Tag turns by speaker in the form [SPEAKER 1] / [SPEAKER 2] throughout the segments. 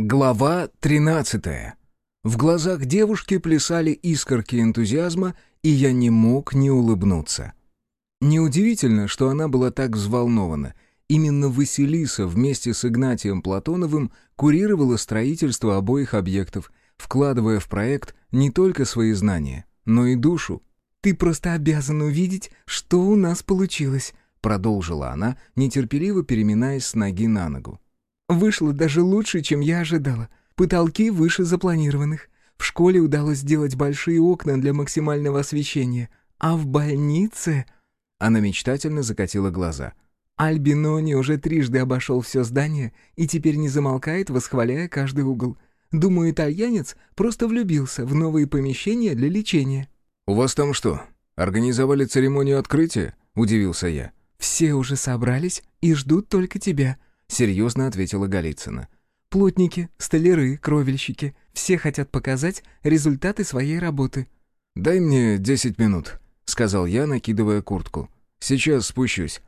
[SPEAKER 1] Глава 13. В глазах девушки плясали искорки энтузиазма, и я не мог не улыбнуться. Неудивительно, что она была так взволнована. Именно Василиса вместе с Игнатием Платоновым курировала строительство обоих объектов, вкладывая в проект не только свои знания, но и душу.
[SPEAKER 2] «Ты просто обязан увидеть, что у нас получилось», — продолжила она, нетерпеливо переминаясь с ноги на ногу. Вышло даже лучше, чем я ожидала. Потолки выше запланированных. В школе удалось сделать большие окна для максимального освещения. А в больнице...» Она мечтательно закатила глаза. «Альбинони уже трижды обошел все здание и теперь не замолкает, восхваляя каждый угол. Думаю, итальянец просто влюбился в новые помещения для лечения».
[SPEAKER 1] «У вас там что, организовали церемонию открытия?» — удивился я.
[SPEAKER 2] «Все уже собрались и ждут только тебя», — серьезно ответила Голицына. «Плотники, столяры, кровельщики — все хотят показать результаты своей работы».
[SPEAKER 1] «Дай мне десять минут», — сказал я, накидывая куртку. «Сейчас спущусь».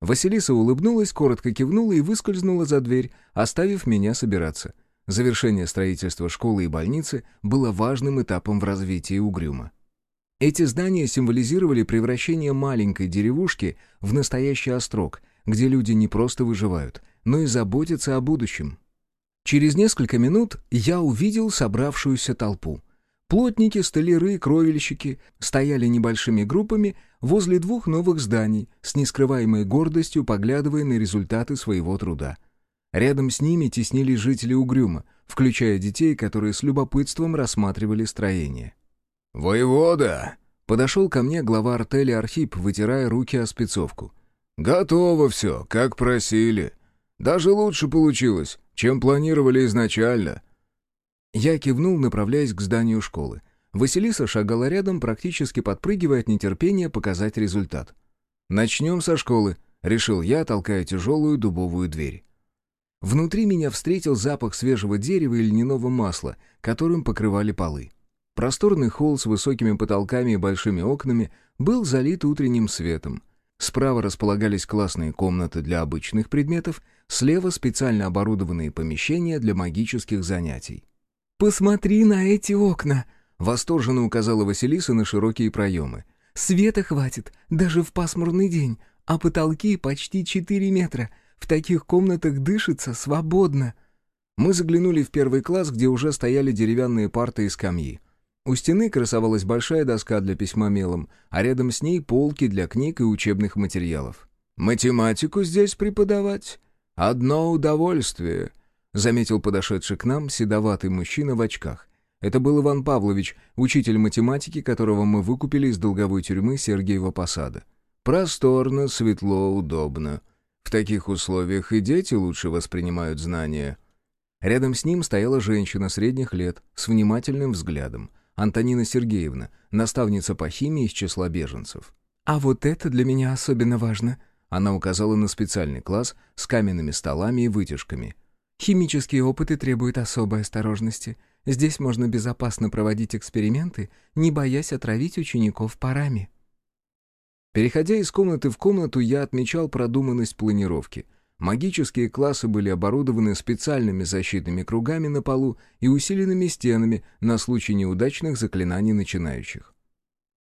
[SPEAKER 1] Василиса улыбнулась, коротко кивнула и выскользнула за дверь, оставив меня собираться. Завершение строительства школы и больницы было важным этапом в развитии Угрюма. Эти здания символизировали превращение маленькой деревушки в настоящий острог, где люди не просто выживают, но и заботиться о будущем. Через несколько минут я увидел собравшуюся толпу. Плотники, столяры, кровельщики стояли небольшими группами возле двух новых зданий, с нескрываемой гордостью поглядывая на результаты своего труда. Рядом с ними теснились жители Угрюма, включая детей, которые с любопытством рассматривали строение.
[SPEAKER 3] «Воевода!»
[SPEAKER 1] — подошел ко мне глава артели Архип, вытирая руки о спецовку.
[SPEAKER 3] «Готово все, как просили. Даже лучше получилось, чем планировали изначально».
[SPEAKER 1] Я кивнул, направляясь к зданию школы. Василиса шагала рядом, практически подпрыгивая от нетерпения показать результат. «Начнем со школы», — решил я, толкая тяжелую дубовую дверь. Внутри меня встретил запах свежего дерева и льняного масла, которым покрывали полы. Просторный холл с высокими потолками и большими окнами был залит утренним светом. Справа располагались классные комнаты для обычных предметов, слева специально оборудованные помещения для магических занятий.
[SPEAKER 2] «Посмотри на эти окна!»
[SPEAKER 1] — восторженно указала Василиса на широкие проемы.
[SPEAKER 2] «Света хватит, даже в пасмурный день, а потолки почти 4 метра. В таких комнатах дышится свободно».
[SPEAKER 1] Мы заглянули в первый класс, где уже стояли деревянные парты и скамьи. У стены красовалась большая доска для письма мелом, а рядом с ней полки для книг и учебных материалов. «Математику здесь преподавать? Одно удовольствие», — заметил подошедший к нам седоватый мужчина в очках. Это был Иван Павлович, учитель математики, которого мы выкупили из долговой тюрьмы Сергиева Посада. «Просторно, светло, удобно. В таких условиях и дети лучше воспринимают знания». Рядом с ним стояла женщина средних лет, с внимательным взглядом. Антонина Сергеевна, наставница по химии из числа беженцев.
[SPEAKER 2] «А вот это для меня особенно важно», —
[SPEAKER 1] она указала на специальный класс с каменными столами и вытяжками.
[SPEAKER 2] «Химические опыты требуют особой осторожности. Здесь можно безопасно проводить эксперименты, не боясь отравить учеников парами».
[SPEAKER 1] Переходя из комнаты в комнату, я отмечал продуманность планировки — Магические классы были оборудованы специальными защитными кругами на полу и усиленными стенами на случай неудачных заклинаний начинающих.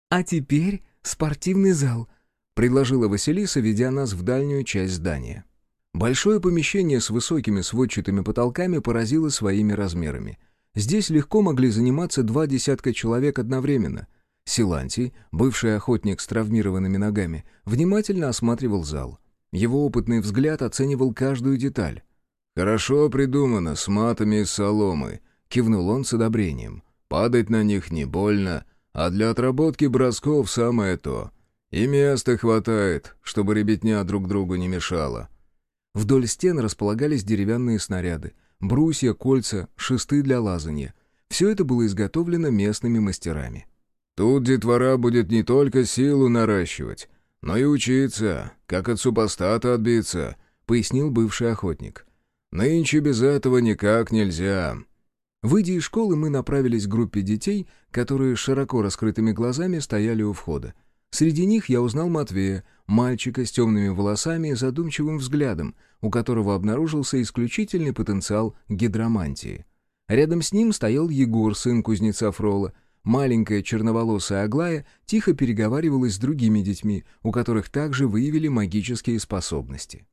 [SPEAKER 2] «А теперь спортивный зал», — предложила Василиса, ведя нас в дальнюю часть здания.
[SPEAKER 1] Большое помещение с высокими сводчатыми потолками поразило своими размерами. Здесь легко могли заниматься два десятка человек одновременно. Силантий, бывший охотник с травмированными ногами, внимательно осматривал зал — его опытный взгляд оценивал каждую деталь.
[SPEAKER 3] «Хорошо придумано, с матами из соломы», — кивнул он с одобрением. «Падать на них не больно, а для отработки бросков самое то. И места хватает, чтобы ребятня друг другу не мешала».
[SPEAKER 1] Вдоль стен располагались деревянные снаряды, брусья, кольца, шесты для лазания. Все это было изготовлено местными мастерами.
[SPEAKER 3] «Тут детвора будет не только силу наращивать, но и учиться, как от супостата отбиться», — пояснил бывший охотник. «Нынче без этого никак нельзя».
[SPEAKER 1] Выйдя из школы, мы направились к группе детей, которые широко раскрытыми глазами стояли у входа. Среди них я узнал Матвея, мальчика с темными волосами и задумчивым взглядом, у которого обнаружился исключительный потенциал гидромантии. Рядом с ним стоял Егор, сын кузнеца Фрола. Маленькая черноволосая Аглая тихо переговаривалась с другими детьми, у которых также выявили магические способности.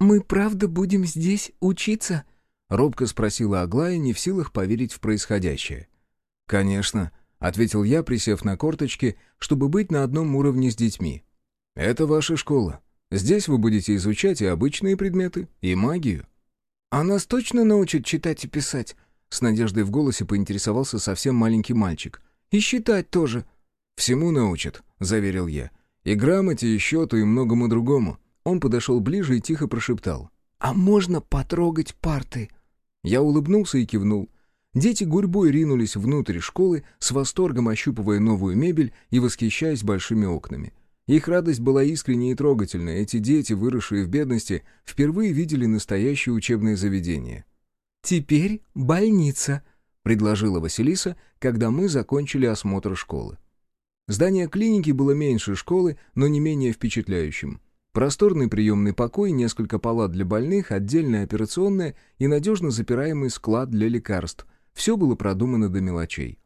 [SPEAKER 2] «Мы правда будем здесь учиться?»
[SPEAKER 1] — робко спросила Аглая, не в силах поверить в происходящее. «Конечно», — ответил я, присев на корточки, чтобы быть на одном уровне с детьми. «Это ваша школа. Здесь вы будете изучать и обычные предметы, и магию».
[SPEAKER 2] «А нас точно научат читать и писать?» С надеждой в голосе поинтересовался совсем маленький мальчик. «И считать тоже».
[SPEAKER 1] «Всему научат», — заверил я. «И грамоте, и счету, и многому другому». Он подошел ближе и тихо прошептал.
[SPEAKER 2] «А можно потрогать парты?»
[SPEAKER 1] Я улыбнулся и кивнул. Дети гурьбой ринулись внутрь школы, с восторгом ощупывая новую мебель и восхищаясь большими окнами. Их радость была искренней и трогательной. Эти дети, выросшие в бедности, впервые видели настоящее учебное заведение.
[SPEAKER 2] «Теперь больница», —
[SPEAKER 1] предложила Василиса, когда мы закончили осмотр школы. Здание клиники было меньше школы, но не менее впечатляющим. Просторный приемный покой, несколько палат для больных, отдельная операционная и надежно запираемый склад для лекарств. Все было продумано до мелочей.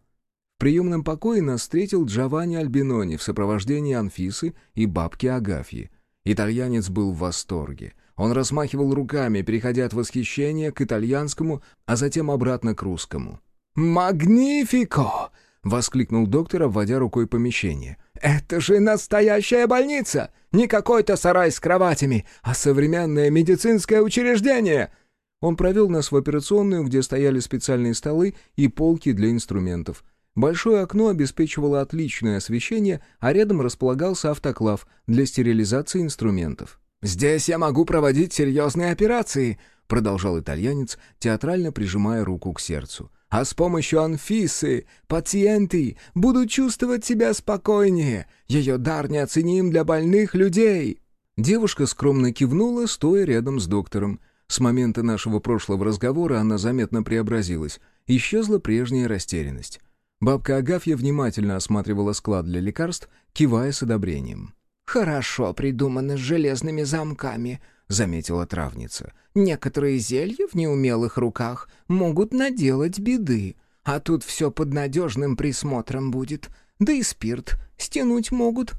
[SPEAKER 1] В приемном покое нас встретил Джованни Альбинони в сопровождении Анфисы и бабки Агафьи. Итальянец был в восторге. Он размахивал руками, переходя от восхищения к итальянскому, а затем обратно к русскому.
[SPEAKER 2] «Магнифико!» — воскликнул доктор, обводя рукой помещение. «Это же настоящая больница! Не какой-то сарай с кроватями, а современное медицинское учреждение!»
[SPEAKER 1] Он провел нас в операционную, где стояли специальные столы и полки для инструментов. Большое окно обеспечивало отличное освещение, а рядом располагался автоклав для стерилизации инструментов.
[SPEAKER 2] «Здесь я могу проводить серьезные операции», — продолжал итальянец, театрально прижимая руку к сердцу. «А с помощью Анфисы пациенты будут чувствовать себя спокойнее. Ее дар неоценим для больных людей».
[SPEAKER 1] Девушка скромно кивнула, стоя рядом с доктором. С момента нашего прошлого разговора она заметно преобразилась. Исчезла прежняя растерянность. Бабка Агафья внимательно осматривала склад для лекарств, кивая с одобрением.
[SPEAKER 2] «Хорошо придумано с железными замками», — заметила травница. «Некоторые зелья в неумелых руках могут наделать беды, а тут все под надежным присмотром будет, да и спирт стянуть могут».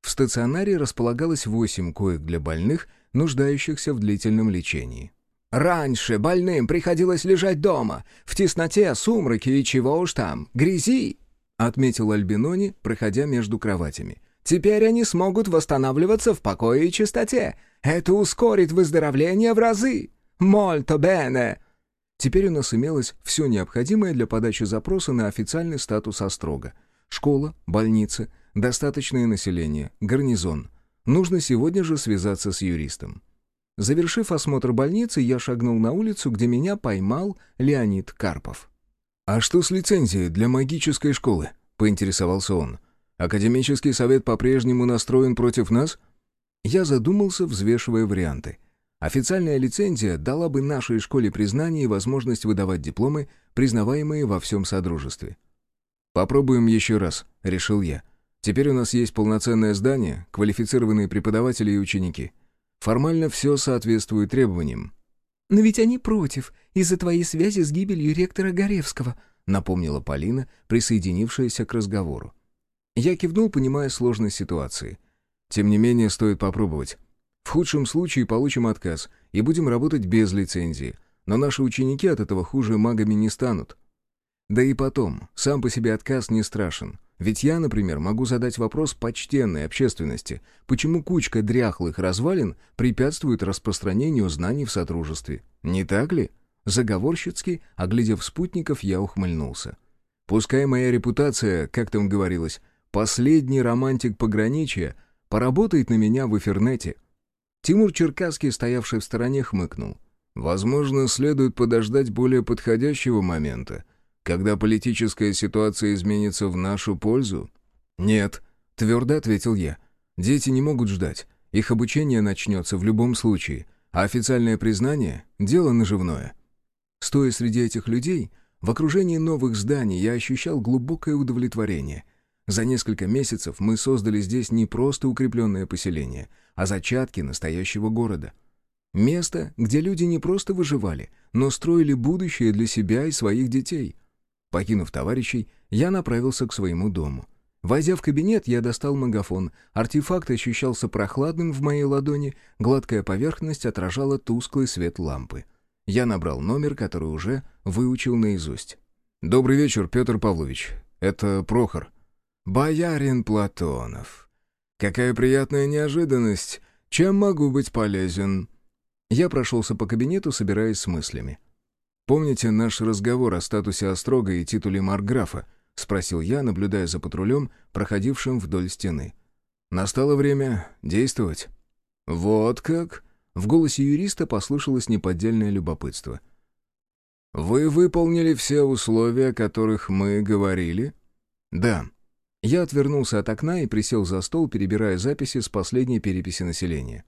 [SPEAKER 1] В стационаре располагалось восемь коек для больных, нуждающихся в длительном лечении.
[SPEAKER 2] «Раньше больным приходилось лежать дома, в тесноте, сумраке и чего уж там, грязи», — отметил Альбинони, проходя между кроватями. Теперь они смогут восстанавливаться в покое и чистоте. Это ускорит выздоровление в разы. Мольто бене!»
[SPEAKER 1] Теперь у нас имелось все необходимое для подачи запроса на официальный статус Острога. Школа, больница, достаточное население, гарнизон. Нужно сегодня же связаться с юристом. Завершив осмотр больницы, я шагнул на улицу, где меня поймал Леонид Карпов. «А что с лицензией для магической школы?» — поинтересовался он. Академический совет по-прежнему настроен против нас? Я задумался, взвешивая варианты. Официальная лицензия дала бы нашей школе признание и возможность выдавать дипломы, признаваемые во всем Содружестве. «Попробуем еще раз», — решил я. «Теперь у нас есть полноценное здание, квалифицированные преподаватели и ученики. Формально все соответствует требованиям».
[SPEAKER 2] «Но ведь они против, из-за твоей связи с гибелью ректора Горевского», —
[SPEAKER 1] напомнила Полина, присоединившаяся к разговору. Я кивнул, понимая сложность ситуации. Тем не менее, стоит попробовать. В худшем случае получим отказ и будем работать без лицензии. Но наши ученики от этого хуже магами не станут. Да и потом, сам по себе отказ не страшен. Ведь я, например, могу задать вопрос почтенной общественности, почему кучка дряхлых развалин препятствует распространению знаний в Содружестве. Не так ли? Заговорщицки, оглядев спутников, я ухмыльнулся. Пускай моя репутация, как там говорилось, Последний романтик пограничья поработает на меня в эфирнете. Тимур Черкасский, стоявший в стороне, хмыкнул. Возможно, следует подождать более подходящего момента, когда политическая ситуация изменится в нашу пользу? Нет, твердо ответил я. Дети не могут ждать. Их обучение начнется в любом случае, а официальное признание — дело наживное. Стоя среди этих людей, в окружении новых зданий я ощущал глубокое удовлетворение — За несколько месяцев мы создали здесь не просто укрепленное поселение, а зачатки настоящего города. Место, где люди не просто выживали, но строили будущее для себя и своих детей. Покинув товарищей, я направился к своему дому. Войдя в кабинет, я достал магафон. Артефакт ощущался прохладным в моей ладони, гладкая поверхность отражала тусклый свет лампы. Я набрал номер, который уже выучил наизусть. «Добрый вечер, Петр Павлович. Это Прохор». «Боярин Платонов. Какая приятная неожиданность. Чем могу быть полезен?» Я прошелся по кабинету, собираясь с мыслями. «Помните наш разговор о статусе Острога и титуле Марграфа?» — спросил я, наблюдая за патрулем, проходившим вдоль стены. «Настало время действовать». «Вот как?» — в голосе юриста послышалось неподдельное любопытство. «Вы выполнили все условия, о которых мы говорили?» «Да». Я отвернулся от окна и присел за стол, перебирая записи с последней переписи населения.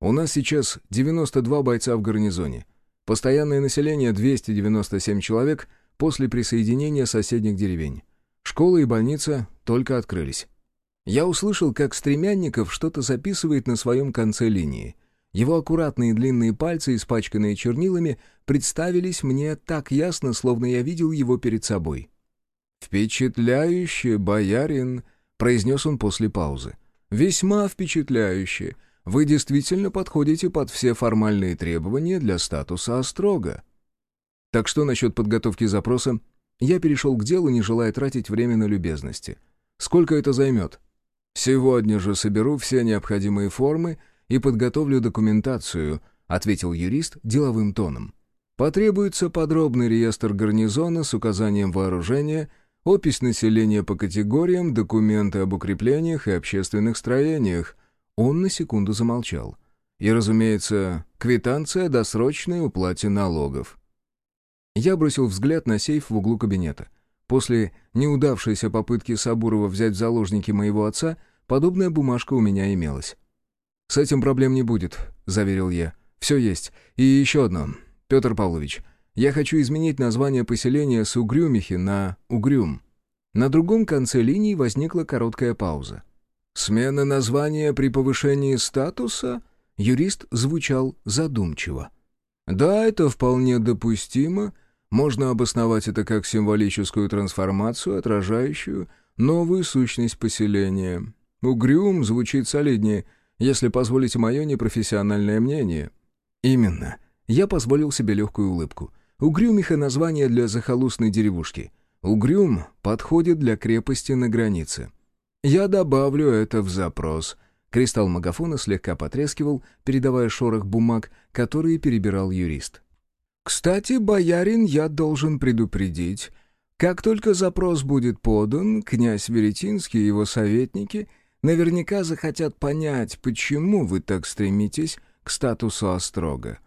[SPEAKER 1] «У нас сейчас 92 бойца в гарнизоне. Постоянное население 297 человек — после присоединения соседних деревень. Школа и больница только открылись. Я услышал, как Стремянников что-то записывает на своем конце линии. Его аккуратные длинные пальцы, испачканные чернилами, представились мне так ясно, словно я видел его перед собой. «Впечатляюще, боярин», — произнес он после паузы. «Весьма впечатляюще. Вы действительно подходите под все формальные требования для статуса острога». Так что насчет подготовки запроса? Я перешел к делу, не желая тратить время на любезности. Сколько это займет? Сегодня же соберу все необходимые формы и подготовлю документацию, ответил юрист деловым тоном. Потребуется подробный реестр гарнизона с указанием вооружения, опись населения по категориям, документы об укреплениях и общественных строениях. Он на секунду замолчал. И, разумеется, квитанция о досрочной уплате налогов. Я бросил взгляд на сейф в углу кабинета. После неудавшейся попытки Сабурова взять в заложники моего отца, подобная бумажка у меня имелась. «С этим проблем не будет», — заверил я. «Все есть. И еще одно. Петр Павлович, я хочу изменить название поселения с Угрюмихи на Угрюм». На другом конце линии возникла короткая пауза. «Смена названия при повышении статуса?» Юрист звучал задумчиво. «Да, это вполне допустимо, можно обосновать это как символическую трансформацию, отражающую новую сущность поселения. Угрюм звучит солиднее, если позволите мое непрофессиональное мнение. Именно. Я позволил себе легкую улыбку. Угрюмиха — название для захолустной деревушки. Угрюм подходит для крепости на границе. Я добавлю это в запрос. Кристалл магафона слегка потрескивал, передавая шорох бумаг, которые перебирал юрист. Кстати, боярин, я должен предупредить. Как только запрос будет подан, князь Веретинский и его советники наверняка захотят понять, почему вы так стремитесь к статусу Острога.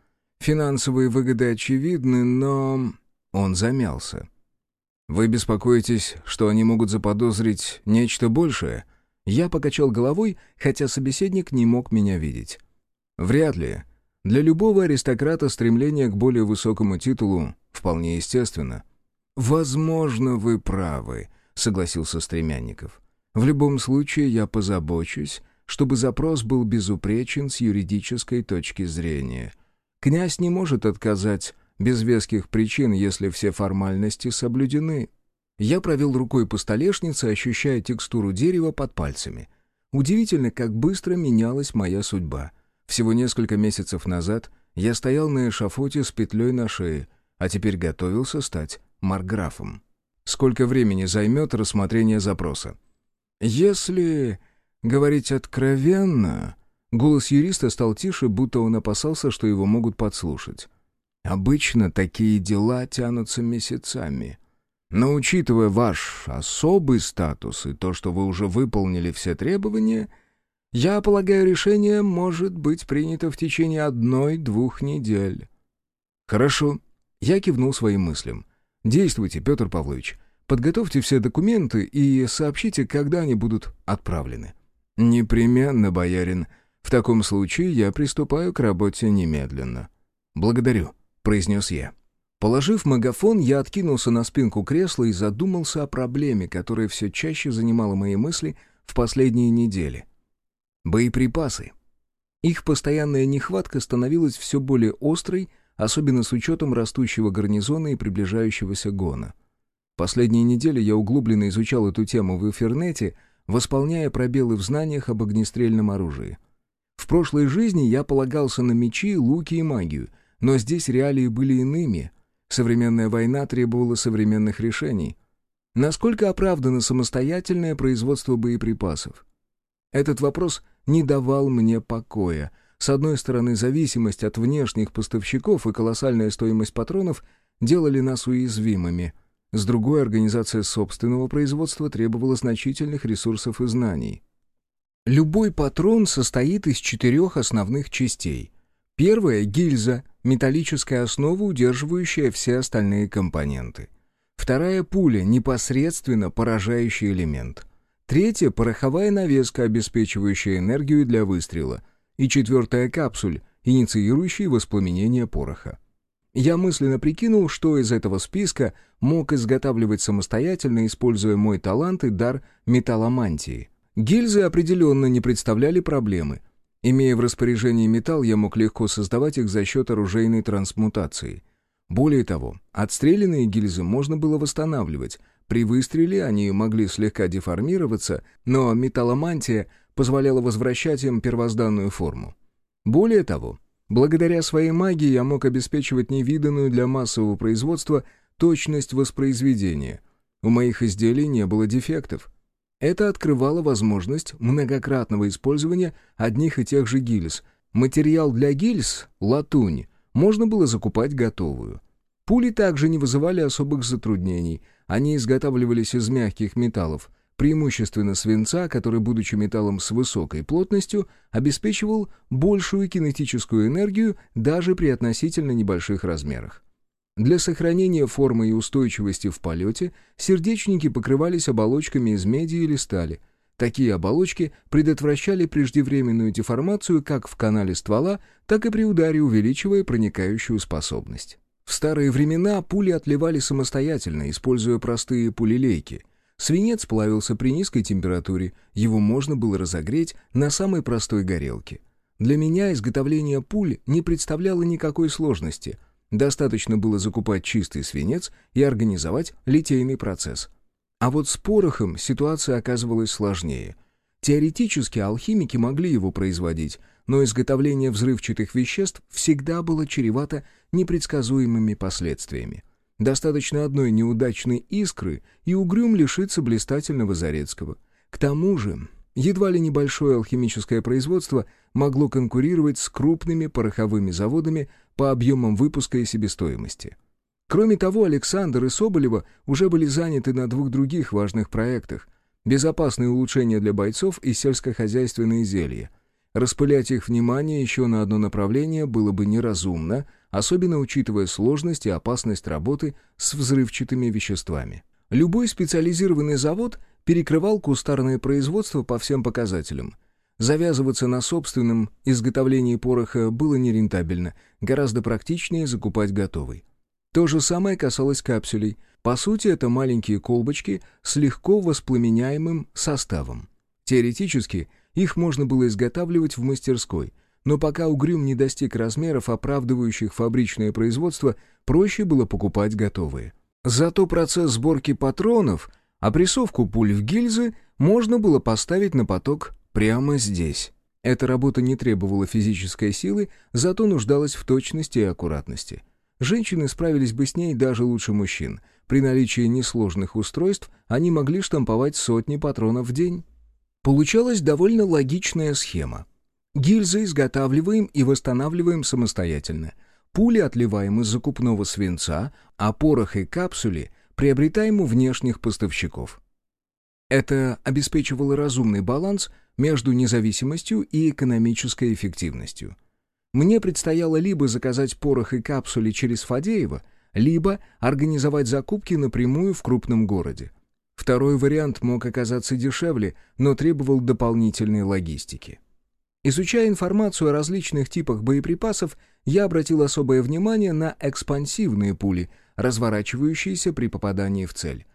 [SPEAKER 1] Финансовые выгоды очевидны, но... Он замялся. «Вы беспокоитесь, что они могут заподозрить нечто большее?» Я покачал головой, хотя собеседник не мог меня видеть. «Вряд ли. Для любого аристократа стремление к более высокому титулу вполне естественно. «Возможно, вы правы», — согласился Стремянников. «В любом случае я позабочусь, чтобы запрос был безупречен с юридической точки зрения. Князь не может отказать без веских причин, если все формальности соблюдены». Я провел рукой по столешнице, ощущая текстуру дерева под пальцами. Удивительно, как быстро менялась моя судьба — всего несколько месяцев назад я стоял на эшафоте с петлей на шее, а теперь готовился стать марграфом. Сколько времени займет рассмотрение запроса? Если говорить откровенно... Голос юриста стал тише, будто он опасался, что его могут подслушать. Обычно такие дела тянутся месяцами. Но учитывая ваш особый статус и то, что вы уже выполнили все требования, я полагаю, решение может быть принято в течение одной-двух недель». «Хорошо». Я кивнул своим мыслям. «Действуйте, Петр Павлович. Подготовьте все документы и сообщите, когда они будут отправлены». «Непременно, боярин. В таком случае я приступаю к работе немедленно». «Благодарю», — произнес я. Положив магафон, я откинулся на спинку кресла и задумался о проблеме, которая все чаще занимала мои мысли в последние недели. Боеприпасы. Их постоянная нехватка становилась все более острой, особенно с учетом растущего гарнизона и приближающегося гона. Последние недели я углубленно изучал эту тему в Эфернете, восполняя пробелы в знаниях об огнестрельном оружии. В прошлой жизни я полагался на мечи, луки и магию, но здесь реалии были иными. Современная война требовала современных решений. Насколько оправдано самостоятельное производство боеприпасов? Этот вопрос не давал мне покоя. С одной стороны, зависимость от внешних поставщиков и колоссальная стоимость патронов делали нас уязвимыми. С другой, организация собственного производства требовала значительных ресурсов и знаний. Любой патрон состоит из четырех основных частей. Первая — гильза, металлическая основа, удерживающая все остальные компоненты. Вторая — пуля, непосредственно поражающий элемент. Третья — пороховая навеска, обеспечивающая энергию для выстрела. И четвертая — капсуль, инициирующий воспламенение пороха. Я мысленно прикинул, что из этого списка мог изготавливать самостоятельно, используя мой талант и дар металломантии — Гильзы определенно не представляли проблемы. Имея в распоряжении металл, я мог легко создавать их за счет оружейной трансмутации. Более того, отстрелянные гильзы можно было восстанавливать. При выстреле они могли слегка деформироваться, но металломантия позволяла возвращать им первозданную форму. Более того, благодаря своей магии я мог обеспечивать невиданную для массового производства точность воспроизведения. У моих изделий не было дефектов — это открывало возможность многократного использования одних и тех же гильз. Материал для гильз, латунь, можно было закупать готовую. Пули также не вызывали особых затруднений. Они изготавливались из мягких металлов, преимущественно свинца, который, будучи металлом с высокой плотностью, обеспечивал большую кинетическую энергию даже при относительно небольших размерах. Для сохранения формы и устойчивости в полете сердечники покрывались оболочками из меди или стали. Такие оболочки предотвращали преждевременную деформацию как в канале ствола, так и при ударе, увеличивая проникающую способность. В старые времена пули отливали самостоятельно, используя простые пулелейки. Свинец плавился при низкой температуре, его можно было разогреть на самой простой горелке. Для меня изготовление пуль не представляло никакой сложности — Достаточно было закупать чистый свинец и организовать литейный процесс. А вот с порохом ситуация оказывалась сложнее. Теоретически алхимики могли его производить, но изготовление взрывчатых веществ всегда было чревато непредсказуемыми последствиями. Достаточно одной неудачной искры, и угрюм лишится блистательного Зарецкого. К тому же, едва ли небольшое алхимическое производство могло конкурировать с крупными пороховыми заводами по объемам выпуска и себестоимости. Кроме того, Александр и Соболева уже были заняты на двух других важных проектах – безопасные улучшения для бойцов и сельскохозяйственные зелья. Распылять их внимание еще на одно направление было бы неразумно, особенно учитывая сложность и опасность работы с взрывчатыми веществами. Любой специализированный завод перекрывал кустарное производство по всем показателям – Завязываться на собственном изготовлении пороха было нерентабельно, гораздо практичнее закупать готовый. То же самое касалось капсулей. По сути, это маленькие колбочки с легко воспламеняемым составом. Теоретически, их можно было изготавливать в мастерской, но пока угрюм не достиг размеров, оправдывающих фабричное производство, проще было покупать готовые. Зато процесс сборки патронов, опрессовку пуль в гильзы можно было поставить на поток Прямо здесь. Эта работа не требовала физической силы, зато нуждалась в точности и аккуратности. Женщины справились бы с ней даже лучше мужчин. При наличии несложных устройств они могли штамповать сотни патронов в день. Получалась довольно логичная схема. Гильзы изготавливаем и восстанавливаем самостоятельно. Пули отливаем из закупного свинца, а порох и капсули приобретаем у внешних поставщиков. Это обеспечивало разумный баланс между независимостью и экономической эффективностью. Мне предстояло либо заказать порох и капсули через Фадеева, либо организовать закупки напрямую в крупном городе. Второй вариант мог оказаться дешевле, но требовал дополнительной логистики. Изучая информацию о различных типах боеприпасов, я обратил особое внимание на экспансивные пули, разворачивающиеся при попадании в цель.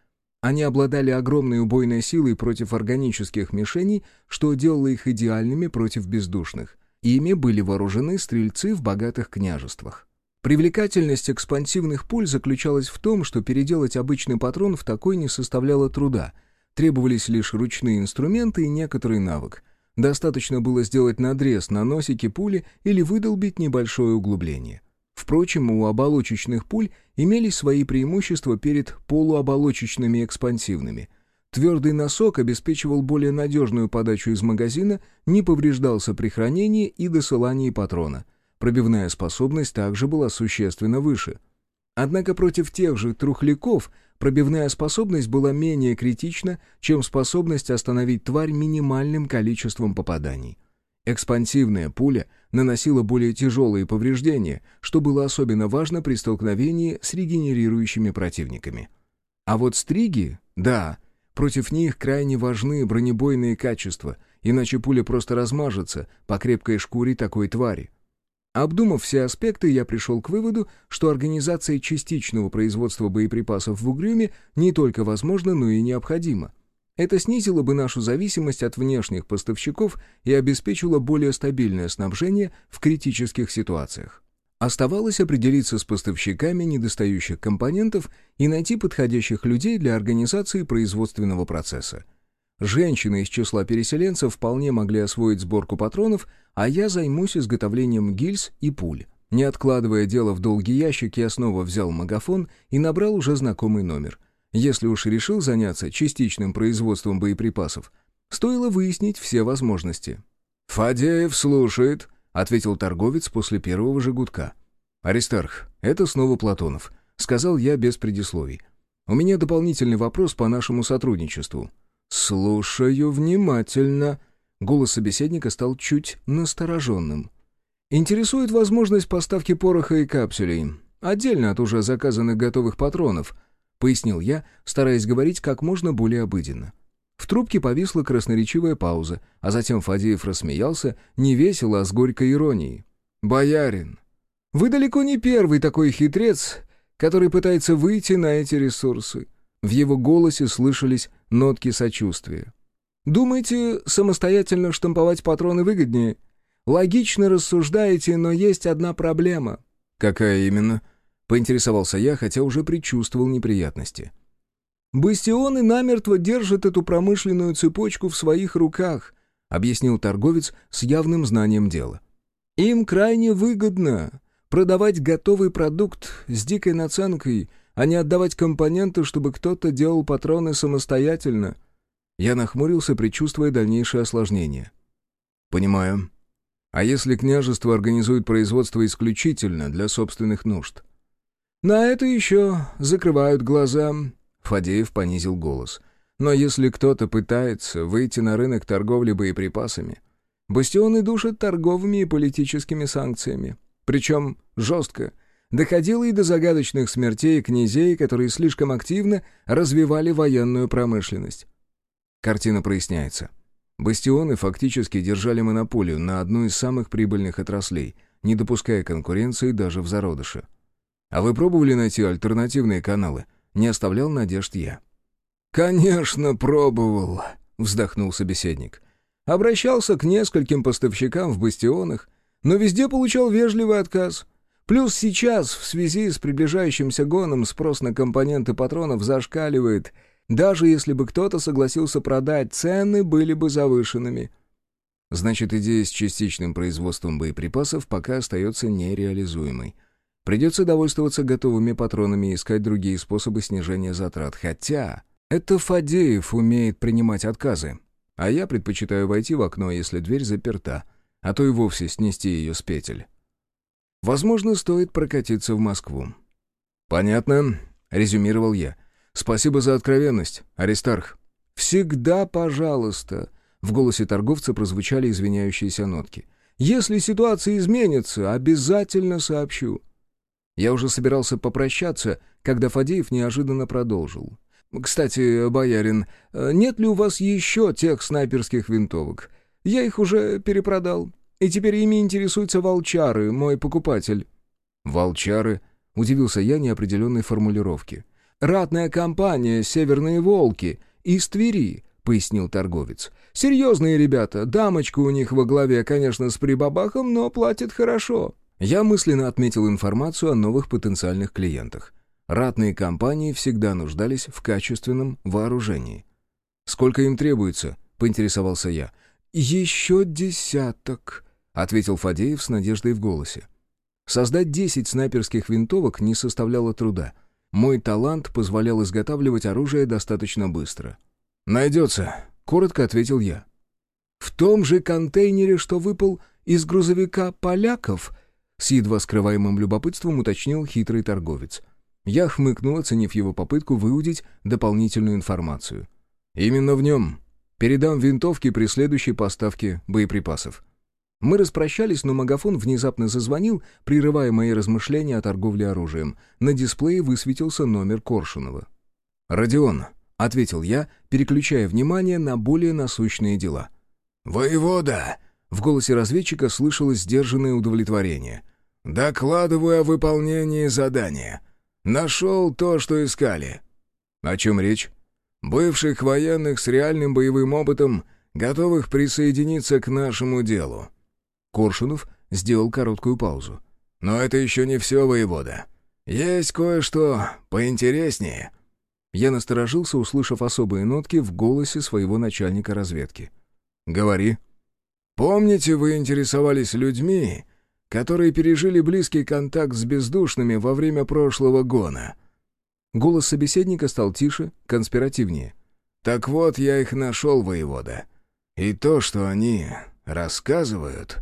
[SPEAKER 1] Они обладали огромной убойной силой против органических мишеней, что делало их идеальными против бездушных. Ими были вооружены стрельцы в богатых княжествах. Привлекательность экспансивных пуль заключалась в том, что переделать обычный патрон в такой не составляло труда. Требовались лишь ручные инструменты и некоторый навык. Достаточно было сделать надрез на носике пули или выдолбить небольшое углубление. Впрочем, у оболочечных пуль имелись свои преимущества перед полуоболочечными экспансивными. Твердый носок обеспечивал более надежную подачу из магазина, не повреждался при хранении и досылании патрона. Пробивная способность также была существенно выше. Однако против тех же трухляков пробивная способность была менее критична, чем способность остановить тварь минимальным количеством попаданий. Экспансивная пуля наносила более тяжелые повреждения, что было особенно важно при столкновении с регенерирующими противниками. А вот стриги, да, против них крайне важны бронебойные качества, иначе пуля просто размажется по крепкой шкуре такой твари. Обдумав все аспекты, я пришел к выводу, что организация частичного производства боеприпасов в Угрюме не только возможна, но и необходима. Это снизило бы нашу зависимость от внешних поставщиков и обеспечило более стабильное снабжение в критических ситуациях. Оставалось определиться с поставщиками недостающих компонентов и найти подходящих людей для организации производственного процесса. Женщины из числа переселенцев вполне могли освоить сборку патронов, а я займусь изготовлением гильз и пуль. Не откладывая дело в долгий ящик, я снова взял магафон и набрал уже знакомый номер. Если уж решил заняться частичным производством боеприпасов, стоило выяснить все возможности.
[SPEAKER 3] «Фадеев слушает», —
[SPEAKER 1] ответил торговец после первого же.
[SPEAKER 3] «Аристарх, это снова Платонов», — сказал я без предисловий. «У меня дополнительный вопрос по нашему сотрудничеству».
[SPEAKER 1] «Слушаю внимательно». Голос собеседника стал чуть настороженным. «Интересует возможность поставки пороха и капсулей, отдельно от уже заказанных готовых патронов», — пояснил я, стараясь говорить как можно более обыденно. В трубке повисла красноречивая пауза, а затем Фадеев рассмеялся, не весело, а с горькой иронией. «Боярин, вы далеко не первый такой хитрец, который пытается выйти на эти ресурсы. В его голосе слышались нотки сочувствия. «Думаете, самостоятельно штамповать патроны выгоднее? Логично рассуждаете, но есть одна проблема».
[SPEAKER 3] «Какая именно?» — поинтересовался я, хотя уже предчувствовал неприятности.
[SPEAKER 1] «Бастионы намертво держат эту промышленную цепочку в своих руках», — объяснил торговец с явным знанием дела. «Им крайне выгодно продавать готовый продукт с дикой наценкой а не отдавать компоненты, чтобы кто-то делал патроны самостоятельно. Я нахмурился, предчувствуя дальнейшее осложнение.
[SPEAKER 3] «Понимаю. А если княжество организует производство исключительно для собственных нужд?»
[SPEAKER 1] «На это еще закрывают глаза», — Фадеев понизил голос. «Но если кто-то пытается выйти на рынок торговли боеприпасами, бастионы душат торговыми и политическими санкциями. Причем жестко, доходило и до загадочных смертей князей, которые слишком активно развивали военную промышленность. Картина проясняется. Бастионы фактически держали монополию на одну из самых прибыльных отраслей, не допуская конкуренции даже в зародыше. А вы пробовали найти альтернативные каналы? Не оставлял надежд я.
[SPEAKER 3] «Конечно, пробовал», — вздохнул собеседник.
[SPEAKER 1] «Обращался к нескольким поставщикам в бастионах, но везде получал вежливый отказ. Плюс сейчас, в связи с приближающимся гоном, спрос на компоненты патронов зашкаливает. Даже если бы кто-то согласился продать, цены были бы завышенными.
[SPEAKER 3] Значит, идея с частичным производством боеприпасов пока остается нереализуемой. Придется довольствоваться готовыми патронами и искать другие способы снижения затрат. Хотя это Фадеев умеет принимать отказы. А я предпочитаю войти в окно, если дверь заперта, а то и вовсе снести ее с петель. Возможно, стоит прокатиться в Москву.
[SPEAKER 1] «Понятно», — резюмировал я. «Спасибо за откровенность, Аристарх». «Всегда пожалуйста», — в голосе торговца прозвучали извиняющиеся нотки. «Если ситуация изменится, обязательно сообщу». Я уже собирался попрощаться, когда Фадеев неожиданно продолжил. «Кстати, боярин, нет ли у вас еще тех снайперских винтовок? Я их уже перепродал.
[SPEAKER 2] И теперь ими интересуются волчары, мой покупатель».
[SPEAKER 1] «Волчары?» — удивился я неопределенной формулировки.
[SPEAKER 2] «Ратная компания «Северные волки» из Твери», — пояснил торговец. «Серьезные ребята, дамочка у них во главе, конечно, с прибабахом, но платят хорошо».
[SPEAKER 1] Я мысленно отметил информацию о новых потенциальных клиентах. Ратные компании всегда нуждались в качественном вооружении. «Сколько им требуется?» — поинтересовался я.
[SPEAKER 2] «Еще десяток», — ответил Фадеев с надеждой в голосе.
[SPEAKER 1] Создать десять снайперских винтовок не составляло труда. Мой талант позволял изготавливать оружие достаточно быстро. «Найдется», — коротко ответил я.
[SPEAKER 2] «В том же контейнере, что выпал из грузовика поляков?» С едва скрываемым любопытством уточнил хитрый торговец.
[SPEAKER 1] Я хмыкнул, оценив его попытку выудить дополнительную информацию. «Именно в нем. Передам винтовки при следующей поставке боеприпасов». Мы распрощались, но магафон внезапно зазвонил, прерывая мои размышления о торговле оружием. На дисплее высветился номер Коршунова. «Родион», — ответил я, переключая внимание на более насущные дела.
[SPEAKER 3] «Воевода!» — в голосе разведчика слышалось сдержанное удовлетворение. «Докладываю о выполнении задания. Нашел то, что искали».
[SPEAKER 1] «О чем речь?»
[SPEAKER 3] «Бывших военных с реальным боевым опытом, готовых присоединиться к нашему делу».
[SPEAKER 1] Коршунов сделал короткую паузу.
[SPEAKER 3] «Но это еще не все, воевода. Есть кое-что поинтереснее».
[SPEAKER 1] Я насторожился, услышав особые нотки в голосе своего начальника разведки. «Говори».
[SPEAKER 3] «Помните, вы интересовались людьми, которые пережили близкий контакт с бездушными во время прошлого гона.
[SPEAKER 1] Голос собеседника стал тише, конспиративнее.
[SPEAKER 3] «Так вот, я их нашел, воевода. И то, что они рассказывают...»